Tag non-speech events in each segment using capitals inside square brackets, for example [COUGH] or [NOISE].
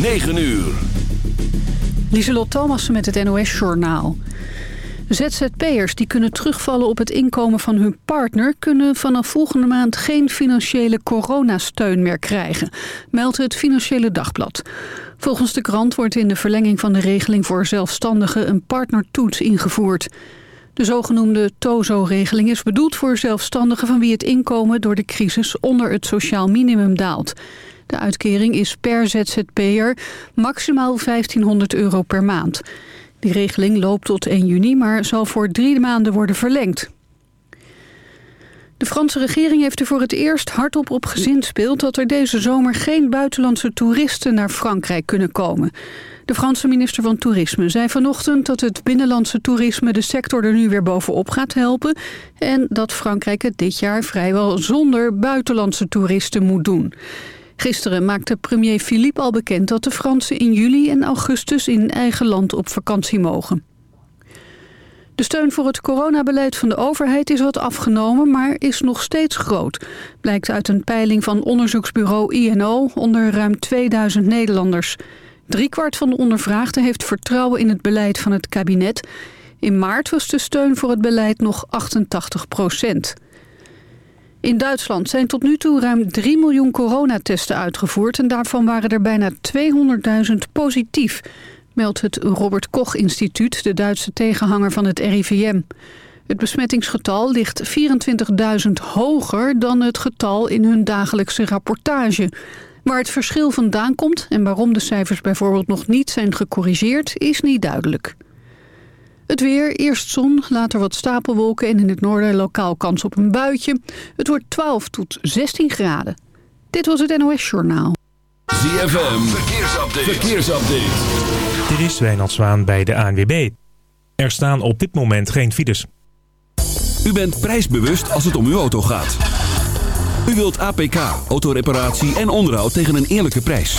9 uur. Lieselot Thomassen met het NOS-journaal. ZZP'ers die kunnen terugvallen op het inkomen van hun partner... kunnen vanaf volgende maand geen financiële coronasteun meer krijgen... meldt het Financiële Dagblad. Volgens de krant wordt in de verlenging van de regeling voor zelfstandigen... een partnertoets ingevoerd. De zogenoemde TOZO-regeling is bedoeld voor zelfstandigen... van wie het inkomen door de crisis onder het sociaal minimum daalt... De uitkering is per ZZP'er maximaal 1500 euro per maand. Die regeling loopt tot 1 juni, maar zal voor drie maanden worden verlengd. De Franse regering heeft er voor het eerst hardop op gezinspeeld... dat er deze zomer geen buitenlandse toeristen naar Frankrijk kunnen komen. De Franse minister van Toerisme zei vanochtend dat het binnenlandse toerisme de sector er nu weer bovenop gaat helpen... en dat Frankrijk het dit jaar vrijwel zonder buitenlandse toeristen moet doen. Gisteren maakte premier Philippe al bekend dat de Fransen in juli en augustus in eigen land op vakantie mogen. De steun voor het coronabeleid van de overheid is wat afgenomen, maar is nog steeds groot. Blijkt uit een peiling van onderzoeksbureau INO onder ruim 2000 Nederlanders. Driekwart van de ondervraagden heeft vertrouwen in het beleid van het kabinet. In maart was de steun voor het beleid nog 88 procent. In Duitsland zijn tot nu toe ruim 3 miljoen coronatesten uitgevoerd... en daarvan waren er bijna 200.000 positief... meldt het Robert Koch Instituut, de Duitse tegenhanger van het RIVM. Het besmettingsgetal ligt 24.000 hoger dan het getal in hun dagelijkse rapportage. Waar het verschil vandaan komt en waarom de cijfers bijvoorbeeld nog niet zijn gecorrigeerd... is niet duidelijk. Het weer, eerst zon, later wat stapelwolken en in het noorden lokaal kans op een buitje. Het wordt 12 tot 16 graden. Dit was het NOS Journaal. ZFM, verkeersupdate. verkeersupdate. Dit is Wijnald Zwaan bij de ANWB. Er staan op dit moment geen files. U bent prijsbewust als het om uw auto gaat. U wilt APK, autoreparatie en onderhoud tegen een eerlijke prijs.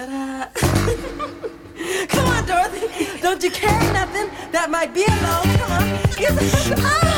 Ta-da! [LAUGHS] Come on, Dorothy. Don't you carry nothing that might be a load? Come on. [LAUGHS] Ah!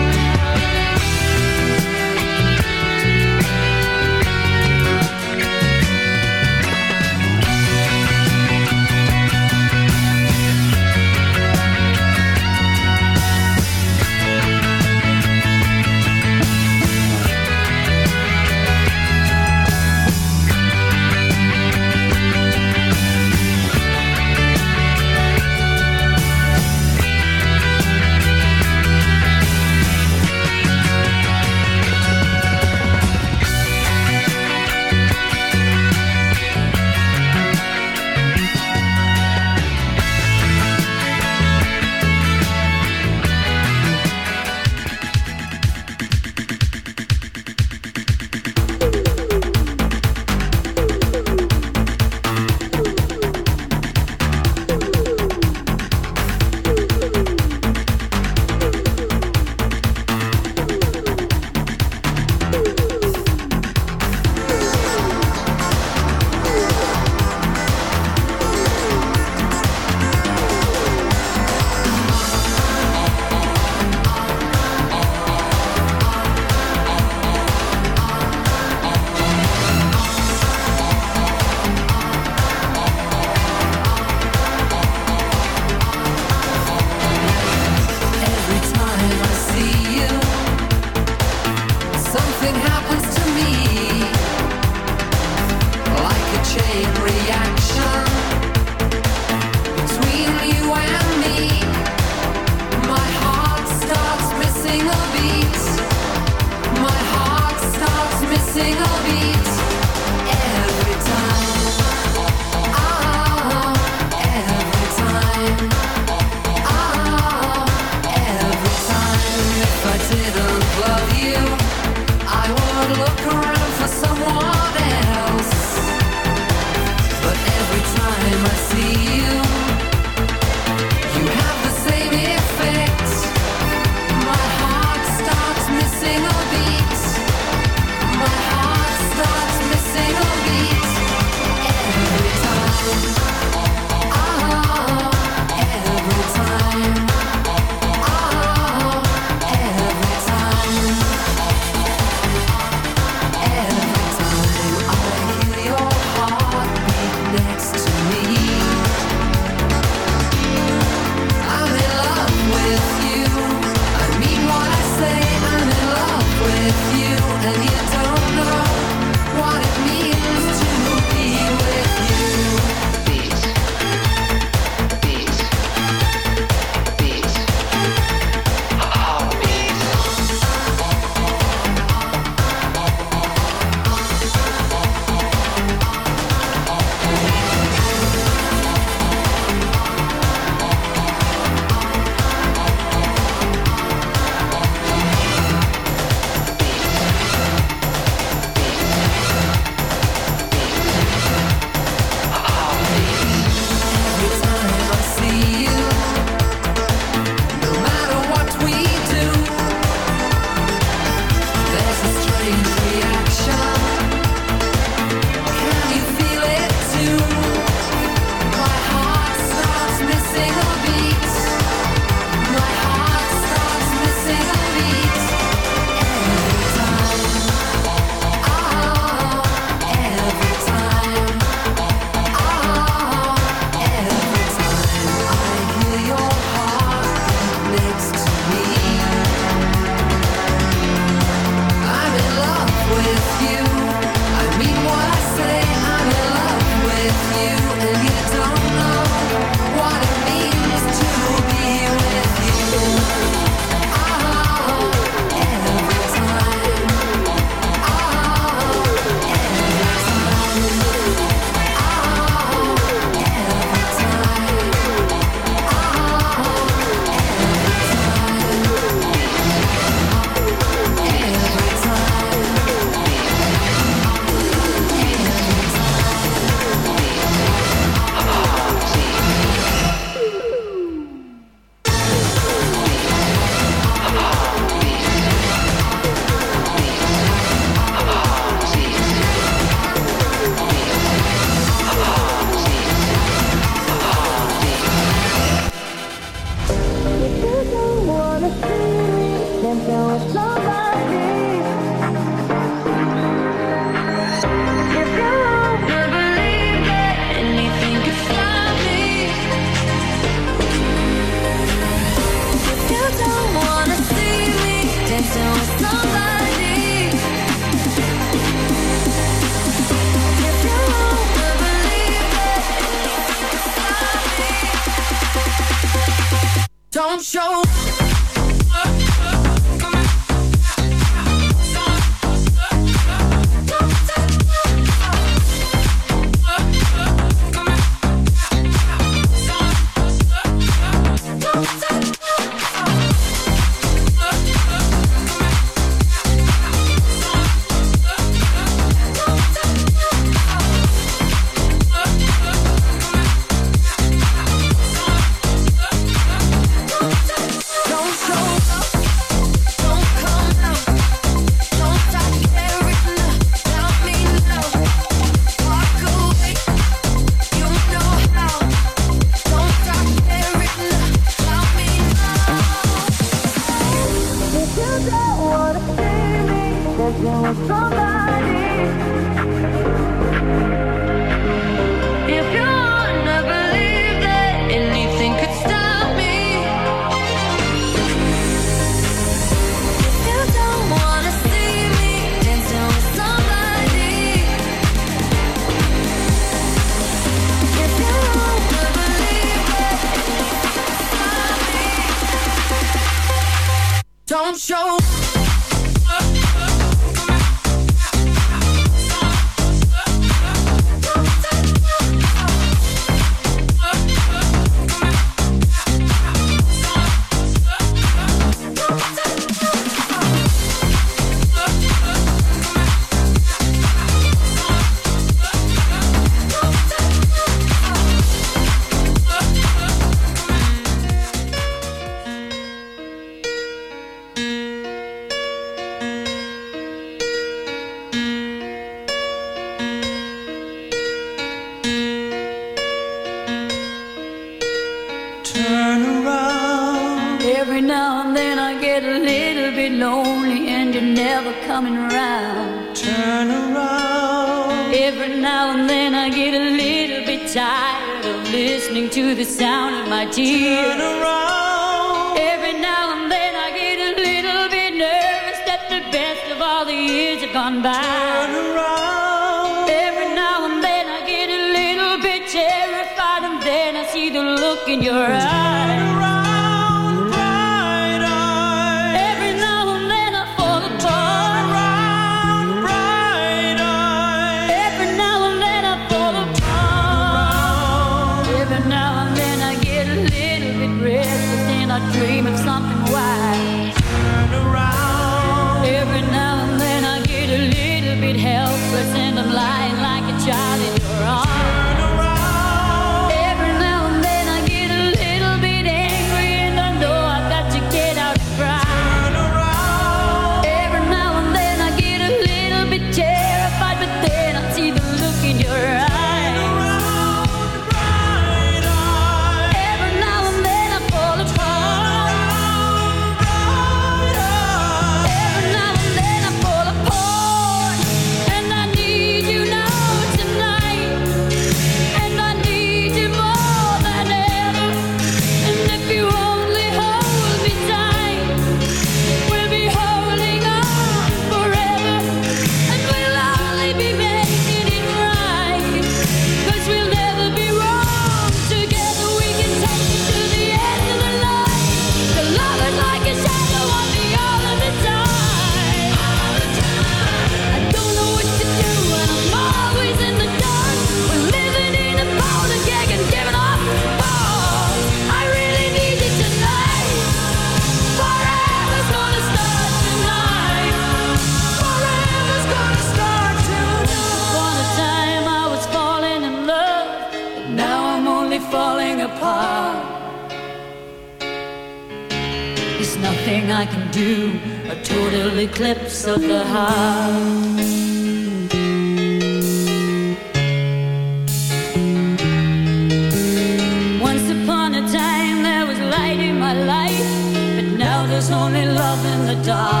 Love in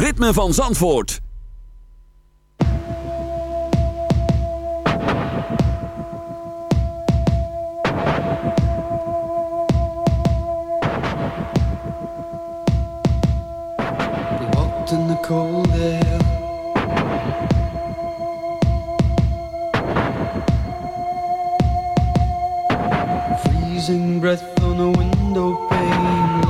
ritme van Zandvoort. in the cold air. Freezing breath on a window pane.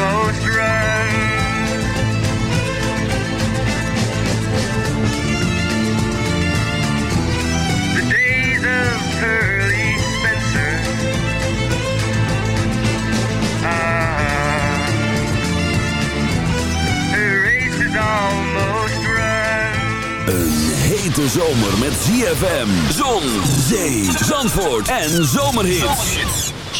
almost run. The days of Pearly Spencer ah, her race is almost run. Een hete zomer met ZFM, zon, zee, zandvoort en zomerhits.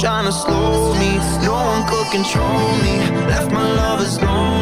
trying to slow me. No one could control me. Left my lovers lonely.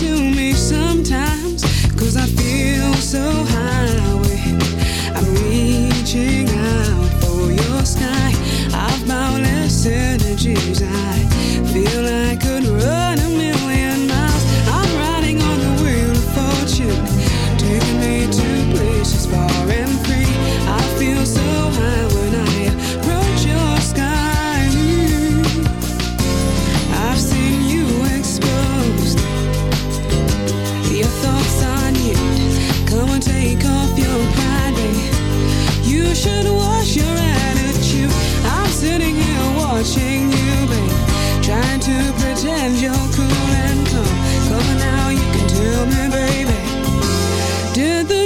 energies. I